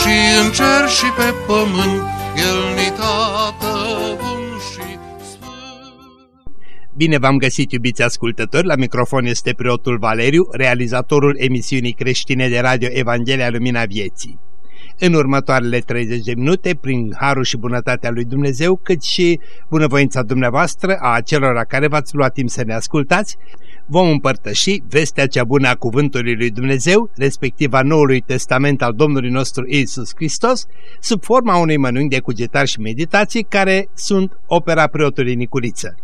și în cer și pe pământ, El ni tată bun și sfânt. Bine v-am găsit, iubiți ascultători, la microfon este preotul Valeriu, realizatorul emisiunii creștine de radio Evanghelia Lumina Vieții. În următoarele 30 de minute, prin harul și bunătatea lui Dumnezeu, cât și bunăvoința dumneavoastră a celor care v-ați luat timp să ne ascultați, vom împărtăși vestea cea bună a Cuvântului lui Dumnezeu, respectiv a Noului Testament al Domnului nostru Isus Hristos, sub forma unui mănânc de cugetari și meditații care sunt opera preotului Nicuriță.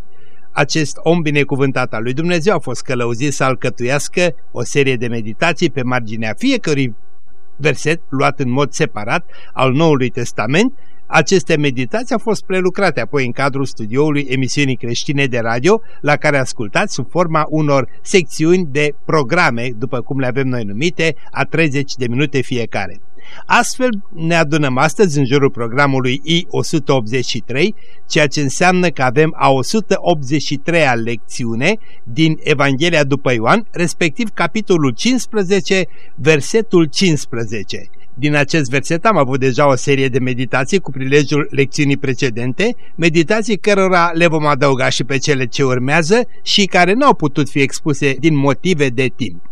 Acest om binecuvântat al lui Dumnezeu a fost călăuzit să alcătuiască o serie de meditații pe marginea fiecărui verset luat în mod separat al Noului Testament, aceste meditații au fost prelucrate apoi în cadrul studioului emisiunii creștine de radio, la care ascultați sub forma unor secțiuni de programe, după cum le avem noi numite, a 30 de minute fiecare. Astfel ne adunăm astăzi în jurul programului I-183, ceea ce înseamnă că avem a 183-a lecțiune din Evanghelia după Ioan, respectiv capitolul 15, versetul 15. Din acest verset am avut deja o serie de meditații cu prilejul lecțiunii precedente, meditații cărora le vom adăuga și pe cele ce urmează și care nu au putut fi expuse din motive de timp.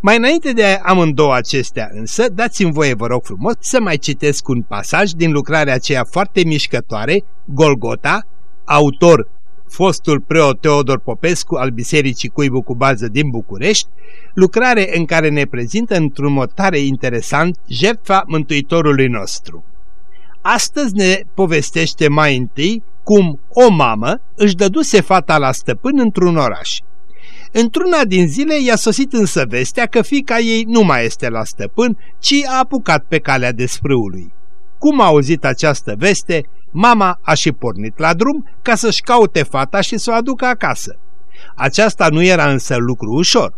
Mai înainte de amândouă acestea însă, dați-mi voie, vă rog frumos, să mai citesc un pasaj din lucrarea aceea foarte mișcătoare, Golgota, autor fostul preot Teodor Popescu al Bisericii Cuibu cu bază din București, lucrare în care ne prezintă într-un mod tare interesant jertfa Mântuitorului nostru. Astăzi ne povestește mai întâi cum o mamă își dăduse fata la stăpân într-un oraș. Într-una din zile i-a sosit însă vestea că fica ei nu mai este la stăpân, ci a apucat pe calea desfrâului. Cum a auzit această veste, mama a și pornit la drum ca să-și caute fata și să o aducă acasă. Aceasta nu era însă lucru ușor.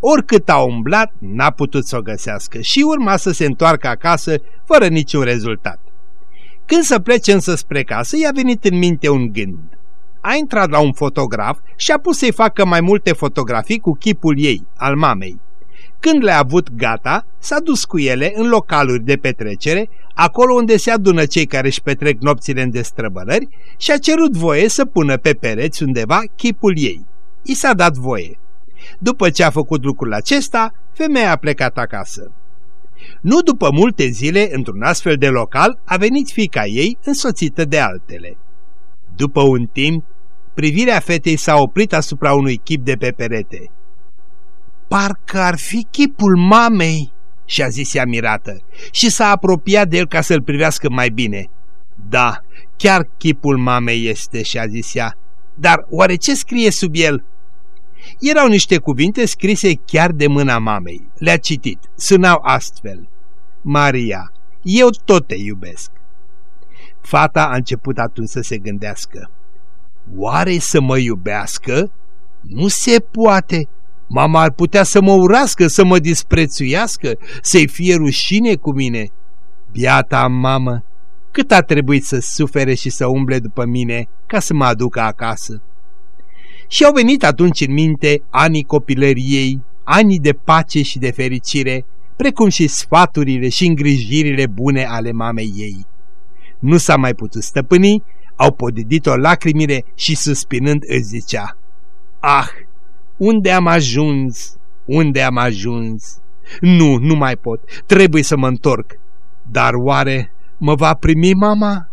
Oricât a umblat, n-a putut să o găsească și urma să se întoarcă acasă fără niciun rezultat. Când să plece însă spre casă, i-a venit în minte un gând a intrat la un fotograf și a pus să-i facă mai multe fotografii cu chipul ei, al mamei. Când le-a avut gata, s-a dus cu ele în localuri de petrecere, acolo unde se adună cei care își petrec nopțile în destrăbălări și a cerut voie să pună pe pereți undeva chipul ei. I s-a dat voie. După ce a făcut lucrul acesta, femeia a plecat acasă. Nu după multe zile, într-un astfel de local, a venit fica ei însoțită de altele. După un timp, privirea fetei s-a oprit asupra unui chip de pe perete. Parcă ar fi chipul mamei, și-a zis ea mirată, și s-a apropiat de el ca să-l privească mai bine. Da, chiar chipul mamei este, și-a zis ea, dar oare ce scrie sub el? Erau niște cuvinte scrise chiar de mâna mamei. Le-a citit. Sunau astfel. Maria, eu tot te iubesc. Fata a început atunci să se gândească. Oare să mă iubească? Nu se poate! Mama ar putea să mă urască, să mă disprețuiască, să-i fie rușine cu mine. Biata mamă, cât a trebuit să sufere și să umble după mine ca să mă aducă acasă. Și au venit atunci în minte anii copilăriei, anii de pace și de fericire, precum și sfaturile și îngrijirile bune ale mamei ei. Nu s-a mai putut stăpâni, au podidit-o lacrimile și suspinând îți zicea Ah, unde am ajuns? Unde am ajuns? Nu, nu mai pot, trebuie să mă întorc. Dar oare mă va primi mama?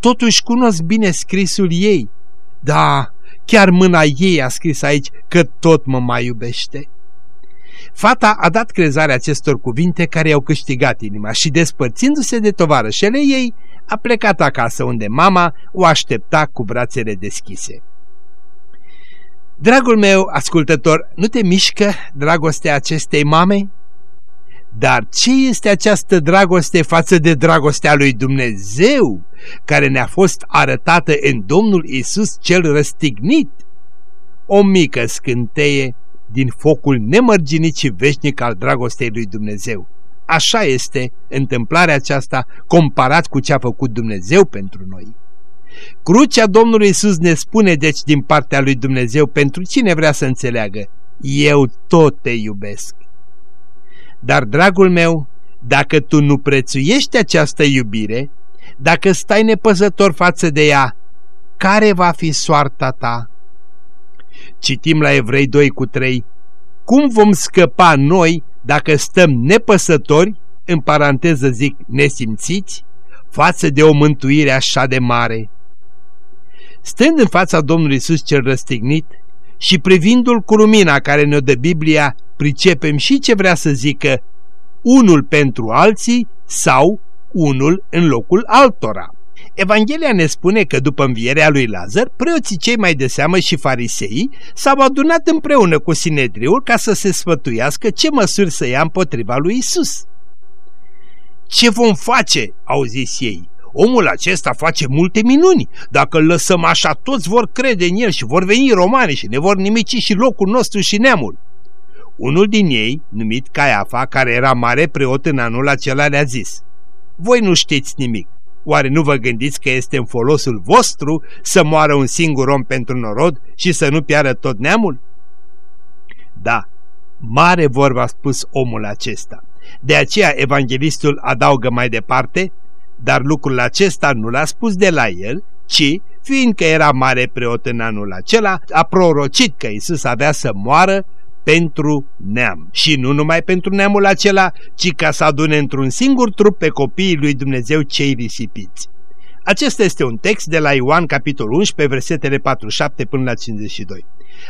Totuși cunosc bine scrisul ei. Da, chiar mâna ei a scris aici că tot mă mai iubește. Fata a dat crezare acestor cuvinte care i-au câștigat inima și despărțindu-se de tovarășele ei, a plecat acasă unde mama o aștepta cu brațele deschise. Dragul meu ascultător, nu te mișcă dragostea acestei mame? Dar ce este această dragoste față de dragostea lui Dumnezeu, care ne-a fost arătată în Domnul Isus cel răstignit? O mică scânteie din focul nemărginit și veșnic al dragostei lui Dumnezeu. Așa este întâmplarea aceasta comparat cu ce a făcut Dumnezeu pentru noi. Crucea Domnului Isus ne spune deci din partea lui Dumnezeu pentru cine vrea să înțeleagă, eu tot te iubesc. Dar, dragul meu, dacă tu nu prețuiești această iubire, dacă stai nepăzător față de ea, care va fi soarta ta? Citim la Evrei 2 cu 3. Cum vom scăpa noi dacă stăm nepăsători, în paranteză zic nesimțiți, față de o mântuire așa de mare? Stând în fața Domnului Isus cel răstignit și privindu-l cu lumina care ne-o dă Biblia, pricepem și ce vrea să zică unul pentru alții sau unul în locul altora. Evanghelia ne spune că după învierea lui Lazar, preoții cei mai de seamă și farisei s-au adunat împreună cu Sinedriul ca să se sfătuiască ce măsuri să ia împotriva lui Isus. Ce vom face?" au zis ei. Omul acesta face multe minuni. Dacă îl lăsăm așa, toți vor crede în el și vor veni romani și ne vor nimici și locul nostru și neamul. Unul din ei, numit Caiafa, care era mare preot în anul acela, le-a zis, Voi nu știți nimic. Oare nu vă gândiți că este în folosul vostru să moară un singur om pentru norod și să nu piară tot neamul? Da, mare vorba a spus omul acesta. De aceea evanghelistul adaugă mai departe, dar lucrul acesta nu l-a spus de la el, ci, fiindcă era mare preot în anul acela, a prorocit că Isus avea să moară pentru neam. Și nu numai pentru neamul acela, ci ca să adune într-un singur trup pe copiii lui Dumnezeu cei risipiți. Acesta este un text de la Ioan, capitolul 11, versetele 47 până la 52.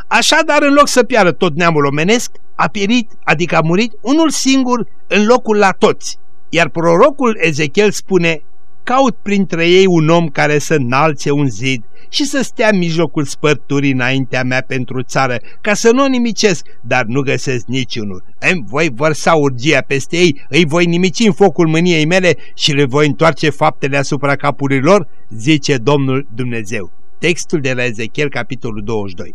Așadar, în loc să piară tot neamul omenesc, a pierit, adică a murit, unul singur în locul la toți. Iar prorocul Ezechiel spune, caut printre ei un om care să înalțe un zid și să stea în mijlocul spărturii înaintea mea pentru țară, ca să nu o nimicesc, dar nu găsesc niciunul. Îmi voi vărsa urgia peste ei, îi voi nimici în focul mâniei mele și le voi întoarce faptele asupra capurilor, zice Domnul Dumnezeu. Textul de la Ezechiel, capitolul 22.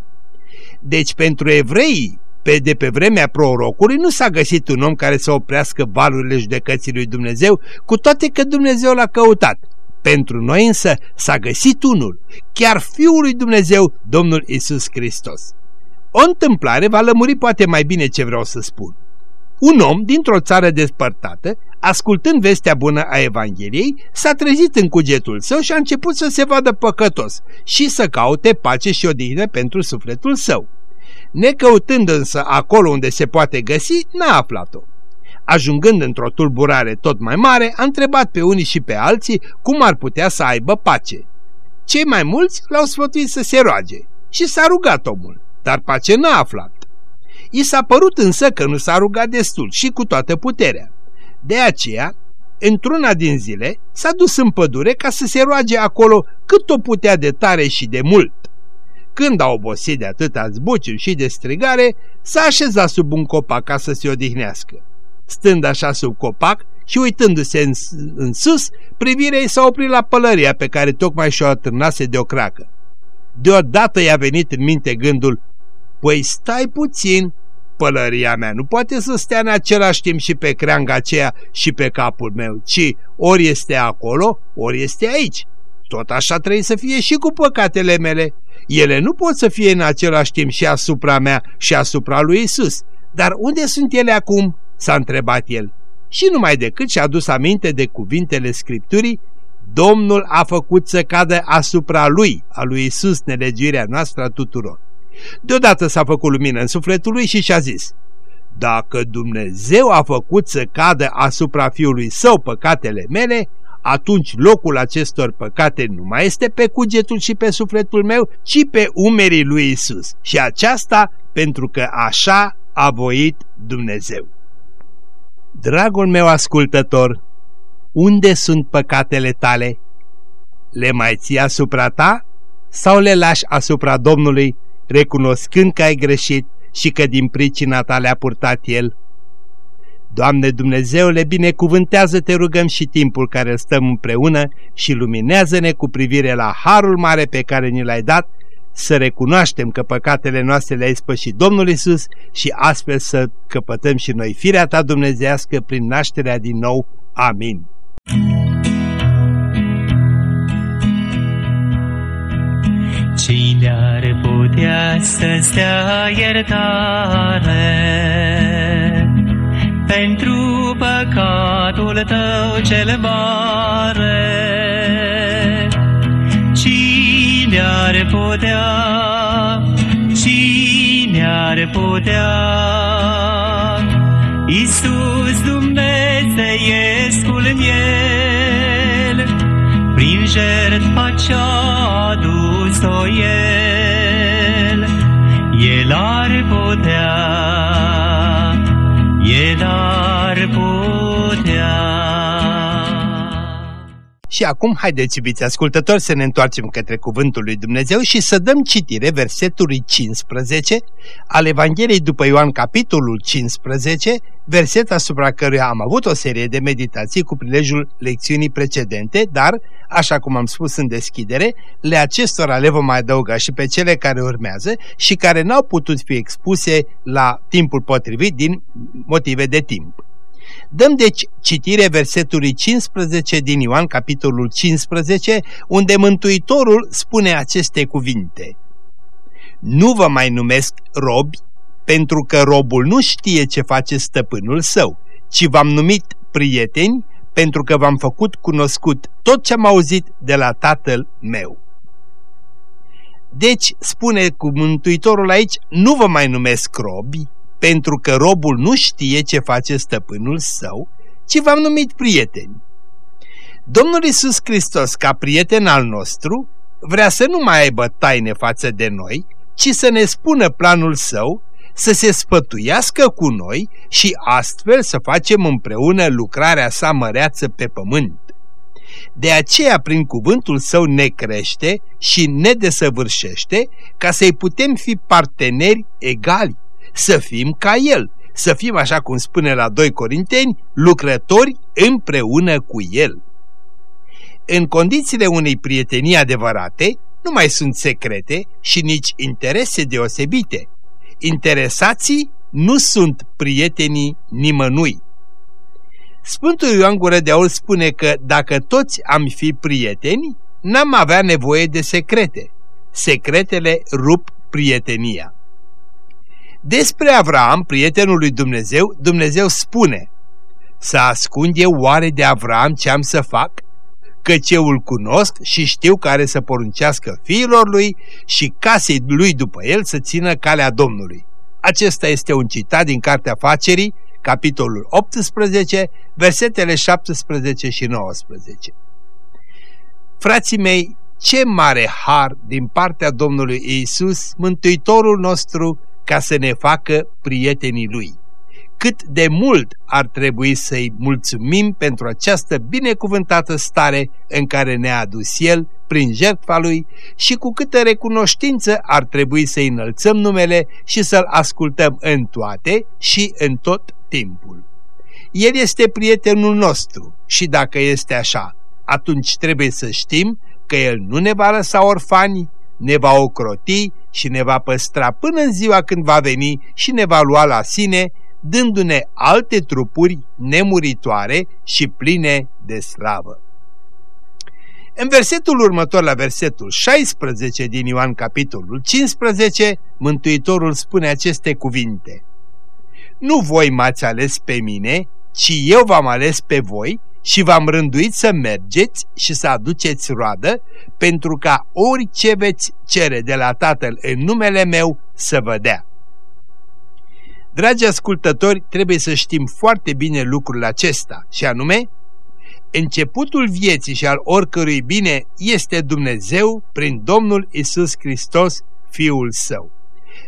Deci pentru evrei, pe de pe vremea prorocului nu s-a găsit un om care să oprească valurile judecății lui Dumnezeu, cu toate că Dumnezeu l-a căutat. Pentru noi însă s-a găsit unul, chiar Fiul lui Dumnezeu, Domnul Isus Hristos. O întâmplare va lămuri poate mai bine ce vreau să spun. Un om dintr-o țară despărtată, ascultând vestea bună a Evangheliei, s-a trezit în cugetul său și a început să se vadă păcătos și să caute pace și odihnă pentru sufletul său. Necăutând însă acolo unde se poate găsi, n-a aflat-o ajungând într-o tulburare tot mai mare, a întrebat pe unii și pe alții cum ar putea să aibă pace. Cei mai mulți l-au sfătuit să se roage și s-a rugat omul, dar pace n-a aflat. I s-a părut însă că nu s-a rugat destul și cu toată puterea. De aceea, într-una din zile, s-a dus în pădure ca să se roage acolo cât o putea de tare și de mult. Când a obosit de atâta zbuciu și de strigare, s-a așezat sub un copac ca să se odihnească stând așa sub copac și uitându-se în, în sus, privirea ei s-a oprit la pălăria pe care tocmai și-o atârnase de o cracă. Deodată i-a venit în minte gândul, Păi stai puțin, pălăria mea nu poate să stea în același timp și pe creanga aceea și pe capul meu, ci ori este acolo, ori este aici. Tot așa trebuie să fie și cu păcatele mele. Ele nu pot să fie în același timp și asupra mea și asupra lui Isus. Dar unde sunt ele acum? s-a întrebat el. Și numai decât și-a dus aminte de cuvintele Scripturii, Domnul a făcut să cadă asupra lui, a lui Isus, nelegiuirea noastră a tuturor. Deodată s-a făcut lumină în sufletul lui și și-a zis, Dacă Dumnezeu a făcut să cadă asupra fiului său păcatele mele, atunci locul acestor păcate nu mai este pe cugetul și pe sufletul meu, ci pe umerii lui Isus. Și aceasta pentru că așa a voit Dumnezeu. Dragul meu ascultător, unde sunt păcatele tale? Le mai ții asupra ta sau le lași asupra Domnului, recunoscând că ai greșit și că din pricina ta le-a purtat El? Doamne Dumnezeule, binecuvântează, te rugăm și timpul care stăm împreună și luminează-ne cu privire la harul mare pe care ni l-ai dat, să recunoaștem că păcatele noastre le-ai spășit Domnul Isus și astfel să căpătăm și noi firea ta dumnezească prin nașterea din nou. Amin. Cine ar putea să-ți dea iertare pentru păcatul tău cel mare? Cine ar putea, cine ar putea, Iisus Dumnezeiescul miel, prin jertfa ce-a adus-o El, Și acum, haideți, iubiți ascultători, să ne întoarcem către Cuvântul lui Dumnezeu și să dăm citire versetului 15 al Evangheliei după Ioan, capitolul 15, verset asupra căruia am avut o serie de meditații cu prilejul lecțiunii precedente, dar, așa cum am spus în deschidere, le acestora le vom mai adăuga și pe cele care urmează și care n-au putut fi expuse la timpul potrivit din motive de timp. Dăm deci citire versetului 15 din Ioan, capitolul 15, unde Mântuitorul spune aceste cuvinte. Nu vă mai numesc robi, pentru că robul nu știe ce face stăpânul său, ci v-am numit prieteni, pentru că v-am făcut cunoscut tot ce am auzit de la tatăl meu. Deci, spune cu Mântuitorul aici, nu vă mai numesc robi, pentru că robul nu știe ce face stăpânul său, ci v-am numit prieteni. Domnul Isus Hristos, ca prieten al nostru, vrea să nu mai aibă taine față de noi, ci să ne spună planul său, să se spătuiască cu noi și astfel să facem împreună lucrarea sa măreață pe pământ. De aceea, prin cuvântul său ne crește și ne desăvârșește ca să-i putem fi parteneri egali să fim ca El, să fim, așa cum spune la 2 Corinteni, lucrători împreună cu El. În condițiile unei prietenii adevărate, nu mai sunt secrete și nici interese deosebite. Interesații nu sunt prietenii nimănui. Sfântul Ioan Gură de Aul spune că dacă toți am fi prieteni, n-am avea nevoie de secrete. Secretele rup prietenia. Despre Avram, prietenul lui Dumnezeu, Dumnezeu spune Să ascund eu oare de Avram ce am să fac? Căci eu îl cunosc și știu care să poruncească fiilor lui și casei lui după el să țină calea Domnului. Acesta este un citat din Cartea Facerii, capitolul 18, versetele 17 și 19. Frații mei, ce mare har din partea Domnului Iisus, Mântuitorul nostru, ca să ne facă prietenii Lui. Cât de mult ar trebui să-i mulțumim pentru această binecuvântată stare în care ne-a adus El prin jertfa Lui și cu câtă recunoștință ar trebui să-i înălțăm numele și să-L ascultăm în toate și în tot timpul. El este prietenul nostru și dacă este așa, atunci trebuie să știm că El nu ne va lăsa orfani, ne va ocroti și ne va păstra până în ziua când va veni și ne va lua la sine, dându-ne alte trupuri nemuritoare și pline de slavă. În versetul următor, la versetul 16 din Ioan capitolul 15, Mântuitorul spune aceste cuvinte. Nu voi m-ați ales pe mine, ci eu v-am ales pe voi și v-am rânduit să mergeți și să aduceți roadă, pentru ca orice veți cere de la Tatăl în numele meu să vă dea. Dragi ascultători, trebuie să știm foarte bine lucrul acesta, și anume, începutul vieții și al oricărui bine este Dumnezeu prin Domnul Isus Hristos, Fiul Său.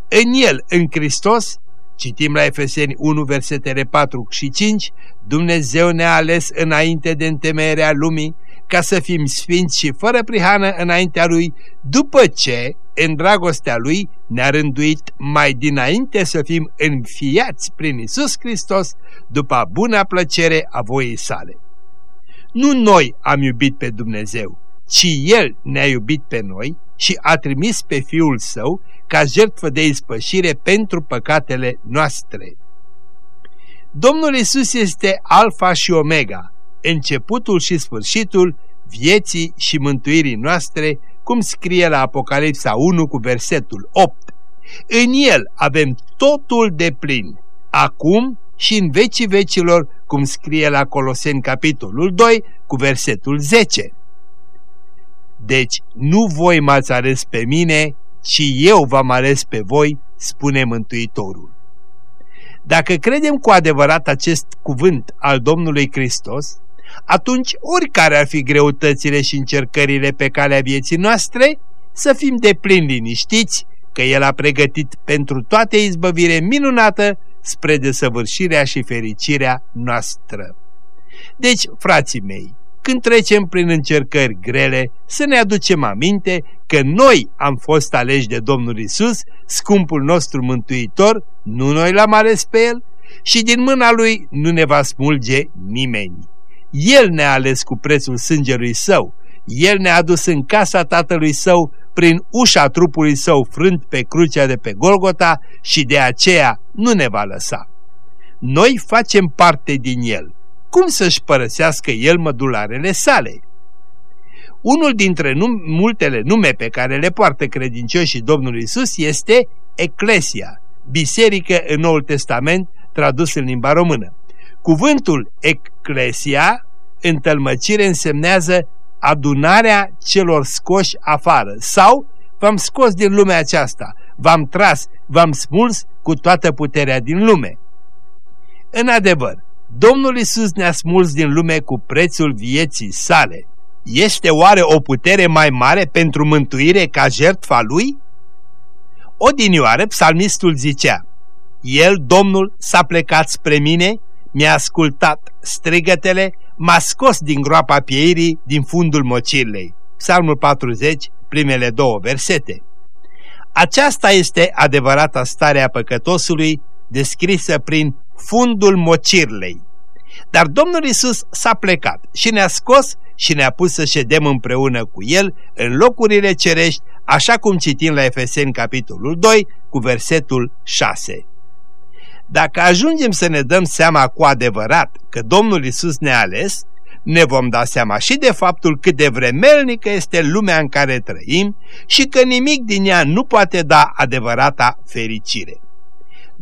În El, în Hristos, Citim la Efeseni 1, versetele 4 și 5, Dumnezeu ne-a ales înainte de întemeierea lumii ca să fim sfinți și fără prihană înaintea Lui, după ce, în dragostea Lui, ne-a rânduit mai dinainte să fim înfiați prin Isus Hristos, după buna plăcere a voii sale. Nu noi am iubit pe Dumnezeu, ci El ne-a iubit pe noi și a trimis pe Fiul Său ca jertfă de ispășire pentru păcatele noastre. Domnul Isus este Alfa și Omega, începutul și sfârșitul vieții și mântuirii noastre, cum scrie la Apocalipsa 1 cu versetul 8. În El avem totul de plin, acum și în vecii vecilor, cum scrie la Coloseni capitolul 2 cu versetul 10. Deci nu voi m-ați ales pe mine, ci eu v-am ales pe voi, spune Mântuitorul. Dacă credem cu adevărat acest cuvânt al Domnului Hristos, atunci oricare ar fi greutățile și încercările pe calea vieții noastre, să fim de plin liniștiți că El a pregătit pentru toate izbăvire minunată spre desăvârșirea și fericirea noastră. Deci, frații mei, când trecem prin încercări grele, să ne aducem aminte că noi am fost aleși de Domnul Isus, scumpul nostru mântuitor, nu noi l-am ales pe El, și din mâna Lui nu ne va smulge nimeni. El ne-a ales cu prețul sângelui Său, El ne-a adus în casa Tatălui Său prin ușa trupului Său frânt pe crucea de pe Golgota și de aceea nu ne va lăsa. Noi facem parte din El cum să-și părăsească el mădularele sale? Unul dintre num multele nume pe care le poartă credincioșii Domnului Isus este Eclesia, biserică în Noul Testament tradus în limba română. Cuvântul Eclesia, în tălmăcire, însemnează adunarea celor scoși afară sau v-am scos din lumea aceasta, v-am tras, v-am smuls cu toată puterea din lume. În adevăr, Domnul Isus ne-a smuls din lume cu prețul vieții sale. Este oare o putere mai mare pentru mântuire ca jertfa lui? Odinioară psalmistul zicea, El, Domnul, s-a plecat spre mine, mi-a ascultat strigătele, m-a scos din groapa pieirii, din fundul mocirlei. Psalmul 40, primele două versete. Aceasta este adevărata stare a păcătosului, descrisă prin fundul mocirlei. Dar Domnul Isus s-a plecat și ne-a scos și ne-a pus să ședem împreună cu El în locurile cerești, așa cum citim la Efeseni capitolul 2 cu versetul 6. Dacă ajungem să ne dăm seama cu adevărat că Domnul Isus ne-a ales, ne vom da seama și de faptul cât de vremelnică este lumea în care trăim și că nimic din ea nu poate da adevărata fericire.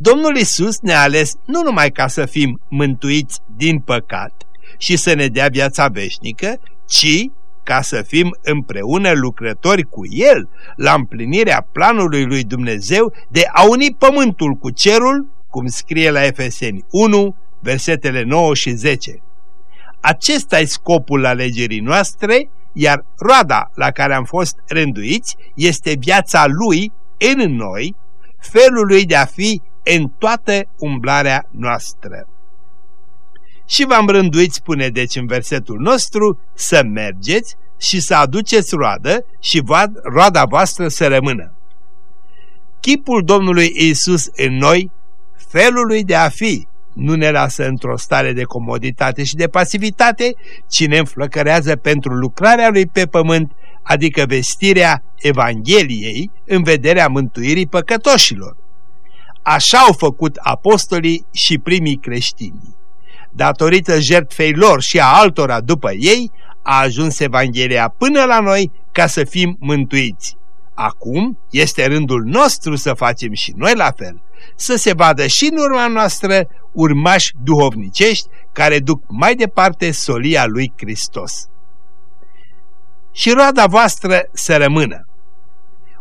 Domnul Isus ne-a ales nu numai ca să fim mântuiți din păcat și să ne dea viața veșnică, ci ca să fim împreună lucrători cu El la împlinirea planului lui Dumnezeu de a uni pământul cu cerul, cum scrie la Efeseni 1, versetele 9 și 10. Acesta e scopul alegerii noastre, iar roada la care am fost rânduiți este viața Lui în noi, felul Lui de a fi în toată umblarea noastră. Și v-am rânduit, spune deci în versetul nostru, să mergeți și să aduceți roadă și roada voastră să rămână. Chipul Domnului Isus în noi, felul lui de a fi, nu ne lasă într-o stare de comoditate și de pasivitate, ci ne înflăcărează pentru lucrarea lui pe pământ, adică vestirea Evangheliei în vederea mântuirii păcătoșilor. Așa au făcut apostolii și primii creștini. Datorită jertfei lor și a altora după ei, a ajuns Evanghelia până la noi ca să fim mântuiți. Acum este rândul nostru să facem și noi la fel, să se vadă și în urma noastră urmași duhovnicești care duc mai departe solia lui Hristos. Și roada voastră să rămână.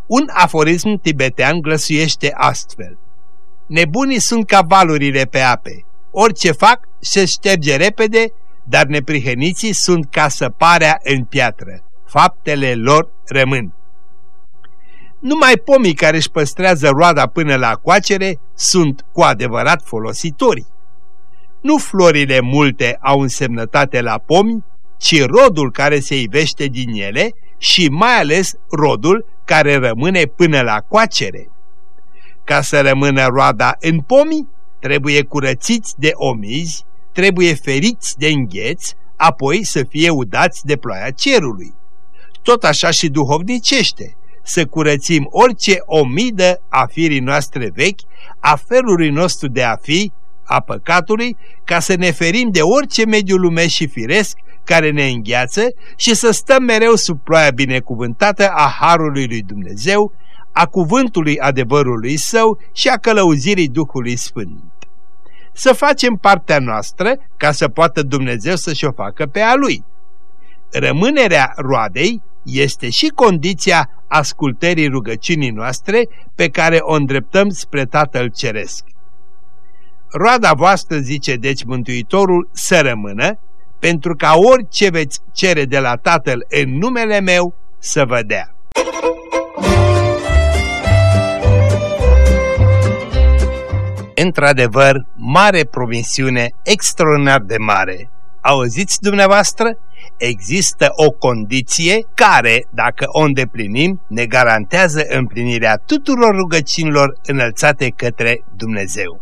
Un aforism tibetean glăsuiește astfel. Nebunii sunt ca valurile pe ape. Orice fac se șterge repede, dar neprihăniții sunt ca săparea în piatră. Faptele lor rămân. Numai pomii care își păstrează roada până la coacere sunt cu adevărat folositori. Nu florile multe au însemnătate la pomi, ci rodul care se ivește din ele și mai ales rodul care rămâne până la coacere. Ca să rămână roada în pomi, trebuie curățiți de omizi, trebuie feriți de îngheți, apoi să fie udați de ploaia cerului. Tot așa și duhovnicește, să curățim orice omidă a firii noastre vechi, a felului nostru de a fi, a păcatului, ca să ne ferim de orice mediu lumesc și firesc care ne îngheață și să stăm mereu sub ploaia binecuvântată a Harului lui Dumnezeu, a cuvântului adevărului său și a călăuzirii Duhului Sfânt. Să facem partea noastră ca să poată Dumnezeu să-și o facă pe a Lui. Rămânerea roadei este și condiția ascultării rugăciunii noastre pe care o îndreptăm spre Tatăl Ceresc. Roada voastră, zice deci Mântuitorul, să rămână, pentru ca orice veți cere de la Tatăl în numele meu să vă dea. Într-adevăr, mare promisiune, extraordinar de mare. Auziți dumneavoastră? Există o condiție care, dacă o îndeplinim, ne garantează împlinirea tuturor rugăciunilor înălțate către Dumnezeu.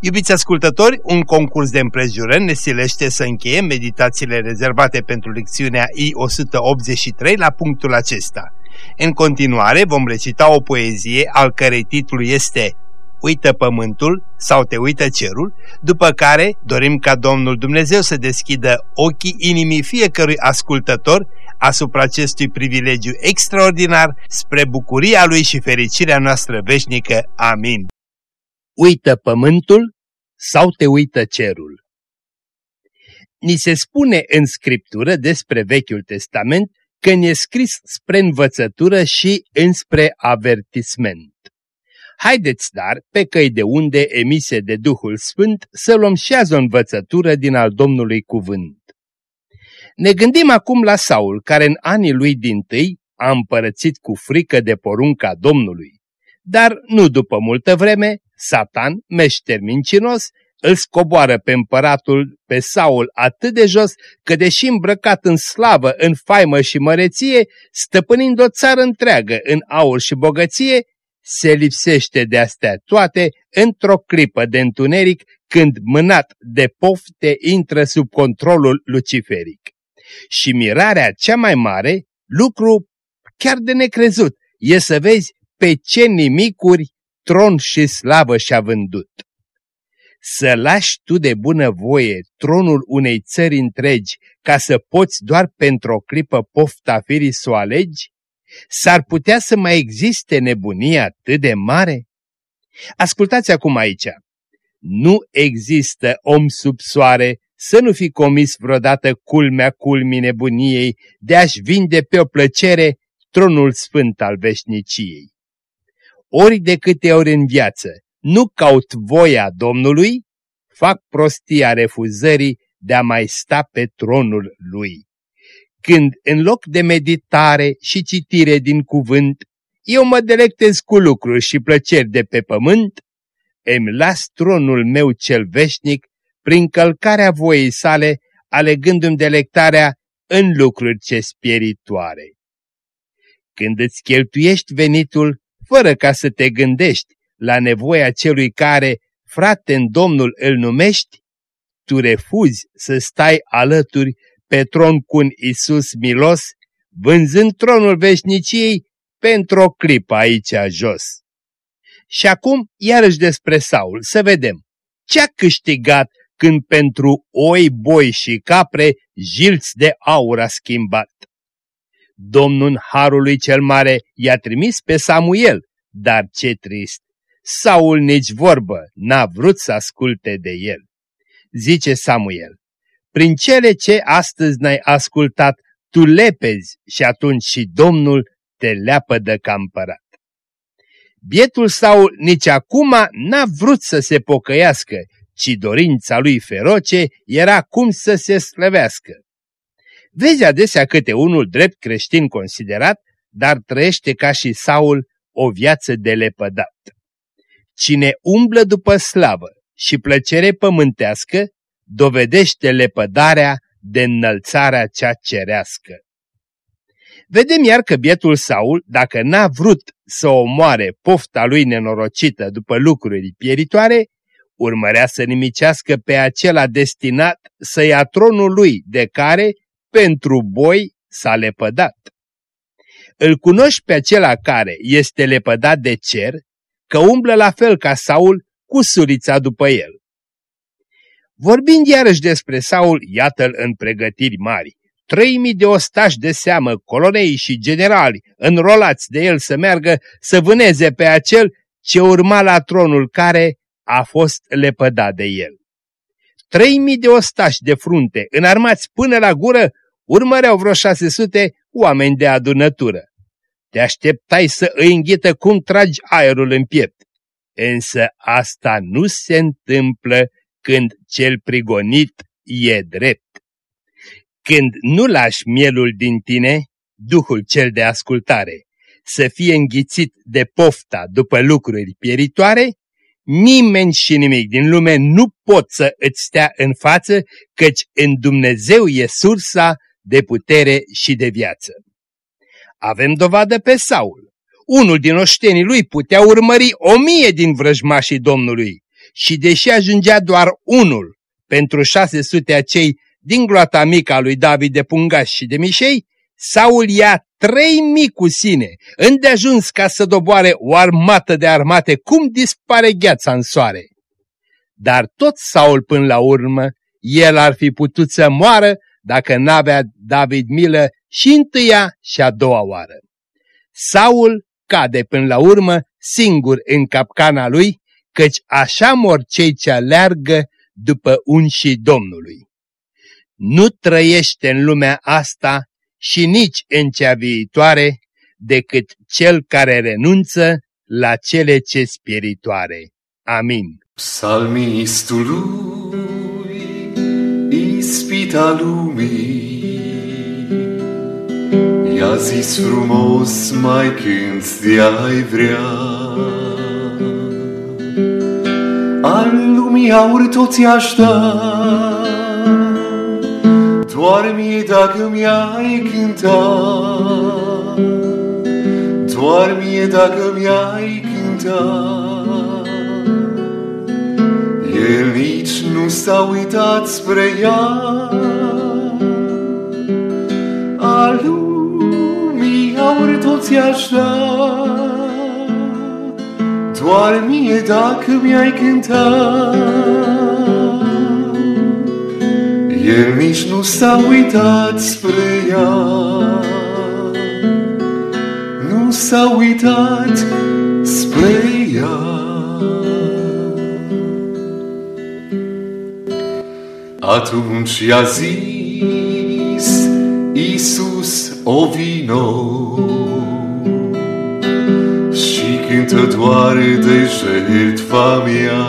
Iubiți ascultători, un concurs de împrejurări ne silește să încheiem meditațiile rezervate pentru lecțiunea I-183 la punctul acesta. În continuare vom recita o poezie al cărei titlu este Uită pământul sau te uită cerul, după care dorim ca Domnul Dumnezeu să deschidă ochii inimii fiecărui ascultător asupra acestui privilegiu extraordinar spre bucuria lui și fericirea noastră veșnică. Amin uită pământul sau te uită cerul. Ni se spune în Scriptură despre Vechiul Testament că ne scris spre învățătură și înspre avertisment. Haideți dar, pe căi de unde emise de Duhul Sfânt, să luăm și azi o învățătură din al Domnului Cuvânt. Ne gândim acum la Saul, care în anii lui din tâi a împărățit cu frică de porunca Domnului. Dar nu după multă vreme, Satan, meșter mincinos, îl scoboară pe împăratul, pe Saul, atât de jos, că deși îmbrăcat în slavă, în faimă și măreție, stăpânind o țară întreagă în aur și bogăție, se lipsește de astea toate într-o clipă de întuneric când mânat de pofte intră sub controlul luciferic. Și mirarea cea mai mare, lucru chiar de necrezut, e să vezi pe ce nimicuri tron și slavă și-a vândut. Să lași tu de bunăvoie tronul unei țări întregi ca să poți doar pentru o clipă pofta firii să o alegi? S-ar putea să mai existe nebunie atât de mare? Ascultați acum aici. Nu există om sub soare să nu fi comis vreodată culmea culmii nebuniei de a-și vinde pe o plăcere tronul sfânt al veșniciei ori de câte ori în viață nu caut voia Domnului, fac prostia refuzării de a mai sta pe tronul lui. Când, în loc de meditare și citire din cuvânt, eu mă delectez cu lucruri și plăceri de pe pământ, îmi las tronul meu cel veșnic prin călcarea voii sale, alegându-mi delectarea în lucruri ce spiritoare. Când îți cheltuiești venitul fără ca să te gândești la nevoia celui care, frate în Domnul, îl numești, tu refuzi să stai alături pe tron cu un Isus milos, vânzând tronul veșniciei pentru o clipă aici jos. Și acum, iarăși despre Saul, să vedem. Ce-a câștigat când pentru oi, boi și capre jilți de aur a schimbat? Domnul Harului cel Mare i-a trimis pe Samuel, dar ce trist! Saul nici vorbă n-a vrut să asculte de el. Zice Samuel, prin cele ce astăzi n-ai ascultat, tu lepezi și atunci și Domnul te leapă de campărat. Bietul Saul nici acum n-a vrut să se pocăiască, ci dorința lui feroce era cum să se slăvească. Vezi adesea câte unul drept creștin considerat, dar trăiește ca și Saul o viață de lepădat. Cine umblă după slavă și plăcere pământească, dovedește lepădarea de înălțarea cea cerească. Vedem iar că bietul Saul, dacă n-a vrut să omoare pofta lui nenorocită după lucruri pieritoare, urmărea să nimicească pe acela destinat să ia tronul lui, de care, pentru boi, s-a lepădat. Îl cunoști pe acela care este lepădat de cer, că umblă la fel ca Saul cu surița după el. Vorbind iarăși despre Saul, iată-l în pregătiri mari. Trei mii de ostași de seamă, colonei și generali, înrolați de el să meargă să vâneze pe acel ce urma la tronul care a fost lepădat de el. Trei mii de ostași de frunte, înarmați până la gură, urmăreau vreo șase sute oameni de adunătură. Te așteptai să îi înghită cum tragi aerul în piept. Însă asta nu se întâmplă când cel prigonit e drept. Când nu lași mielul din tine, Duhul cel de ascultare, să fie înghițit de pofta după lucruri pieritoare, nimeni și nimic din lume nu pot să îți stea în față, căci în Dumnezeu e sursa de putere și de viață. Avem dovadă pe Saul. Unul din oștenii lui putea urmări o mie din vrăjmașii Domnului și deși ajungea doar unul pentru șase sute acei din gloata mică a lui David de Pungaș și de Mișei, Saul ia trei mii cu sine, îndeajuns ca să doboare o armată de armate, cum dispare gheața în soare. Dar tot Saul până la urmă, el ar fi putut să moară dacă n-avea David milă și întâia și a doua oară. Saul cade până la urmă singur în capcana lui, căci așa mor cei ce aleargă după unșii Domnului. Nu trăiește în lumea asta și nici în cea viitoare decât cel care renunță la cele ce spiritoare. Amin. Psalmistului, ispita lumii, I-a zis frumos mai când de-ai vrea. Al lumii aur toți aș da, doar mie dacă mi-ai cânta. Doar mie dacă mi-ai cânta. El nici nu s-a uitat spre ea, a lumii aur toți așa. Doar mie dacă mi-ai cântat. El nici nu s-a uitat spre ea, nu s-a uitat spre ea. Atunci i-a zis Iisus o vino și cântă doar de jertfa mea.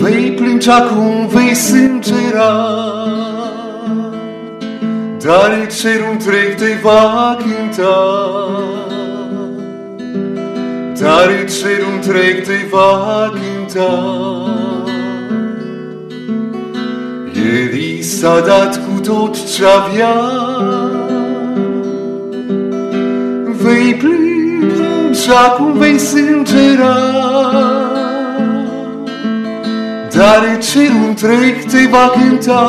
Vei plânge acum, vei sângera, dar cerul întreg te va cânta. Dar cerul întreg te va cânta. El i s-a dat cu tot ce avea. Vei plânge acum, vei sângera, dar cerul întreg te va cânta.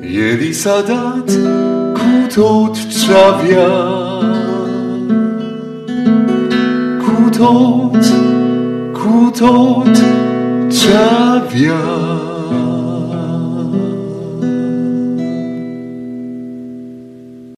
El i s-a dat cu tot ce avea, cu tot, cu tot ce avea.